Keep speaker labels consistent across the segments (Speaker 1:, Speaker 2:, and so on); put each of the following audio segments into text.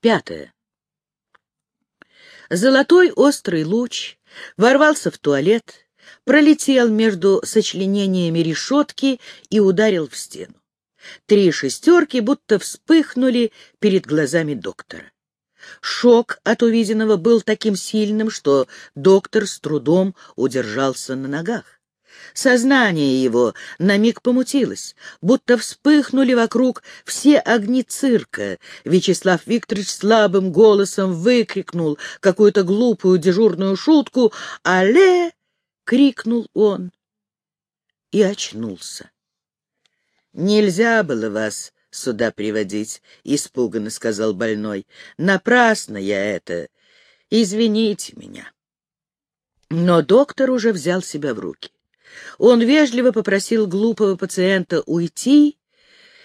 Speaker 1: Пятое. Золотой острый луч ворвался в туалет, пролетел между сочленениями решетки и ударил в стену. Три шестерки будто вспыхнули перед глазами доктора. Шок от увиденного был таким сильным, что доктор с трудом удержался на ногах. Сознание его на миг помутилось, будто вспыхнули вокруг все огни цирка. Вячеслав Викторович слабым голосом выкрикнул какую-то глупую дежурную шутку «Але!» — крикнул он и очнулся. «Нельзя было вас сюда приводить», — испуганно сказал больной. «Напрасно я это. Извините меня». Но доктор уже взял себя в руки. Он вежливо попросил глупого пациента уйти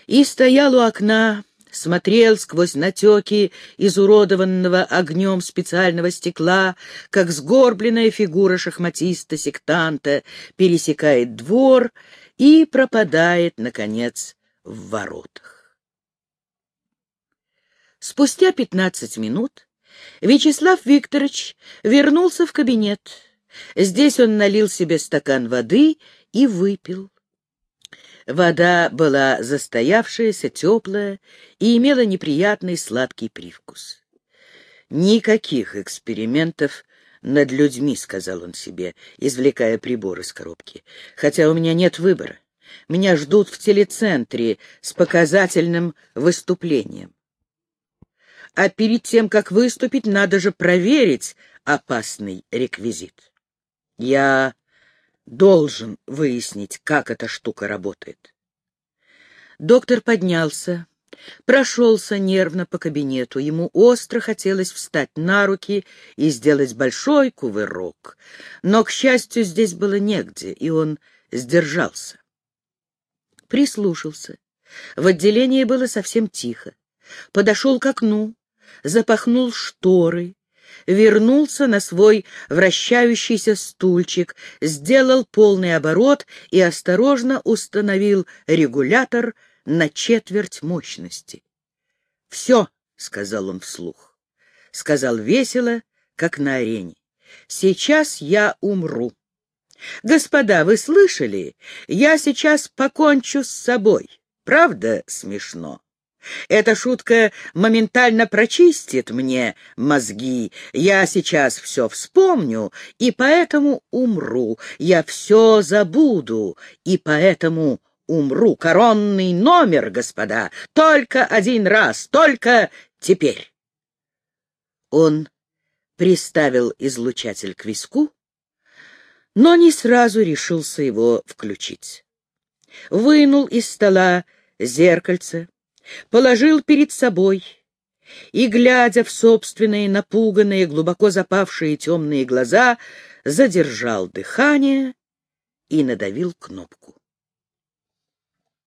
Speaker 1: и стоял у окна, смотрел сквозь натеки изуродованного огнем специального стекла, как сгорбленная фигура шахматиста-сектанта пересекает двор и пропадает, наконец, в воротах. Спустя пятнадцать минут Вячеслав Викторович вернулся в кабинет. Здесь он налил себе стакан воды и выпил. Вода была застоявшаяся, теплая и имела неприятный сладкий привкус. «Никаких экспериментов над людьми», — сказал он себе, извлекая прибор из коробки, «хотя у меня нет выбора. Меня ждут в телецентре с показательным выступлением. А перед тем, как выступить, надо же проверить опасный реквизит. Я должен выяснить, как эта штука работает. Доктор поднялся, прошелся нервно по кабинету. Ему остро хотелось встать на руки и сделать большой кувырок. Но, к счастью, здесь было негде, и он сдержался. Прислушался. В отделении было совсем тихо. Подошел к окну, запахнул шторы, вернулся на свой вращающийся стульчик, сделал полный оборот и осторожно установил регулятор на четверть мощности. «Все», — сказал он вслух, — сказал весело, как на арене. «Сейчас я умру. Господа, вы слышали? Я сейчас покончу с собой. Правда смешно?» Эта шутка моментально прочистит мне мозги. Я сейчас все вспомню, и поэтому умру. Я все забуду, и поэтому умру. Коронный номер, господа, только один раз, только теперь. Он приставил излучатель к виску, но не сразу решился его включить. Вынул из стола зеркальце, положил перед собой и, глядя в собственные напуганные, глубоко запавшие темные глаза, задержал дыхание и надавил кнопку.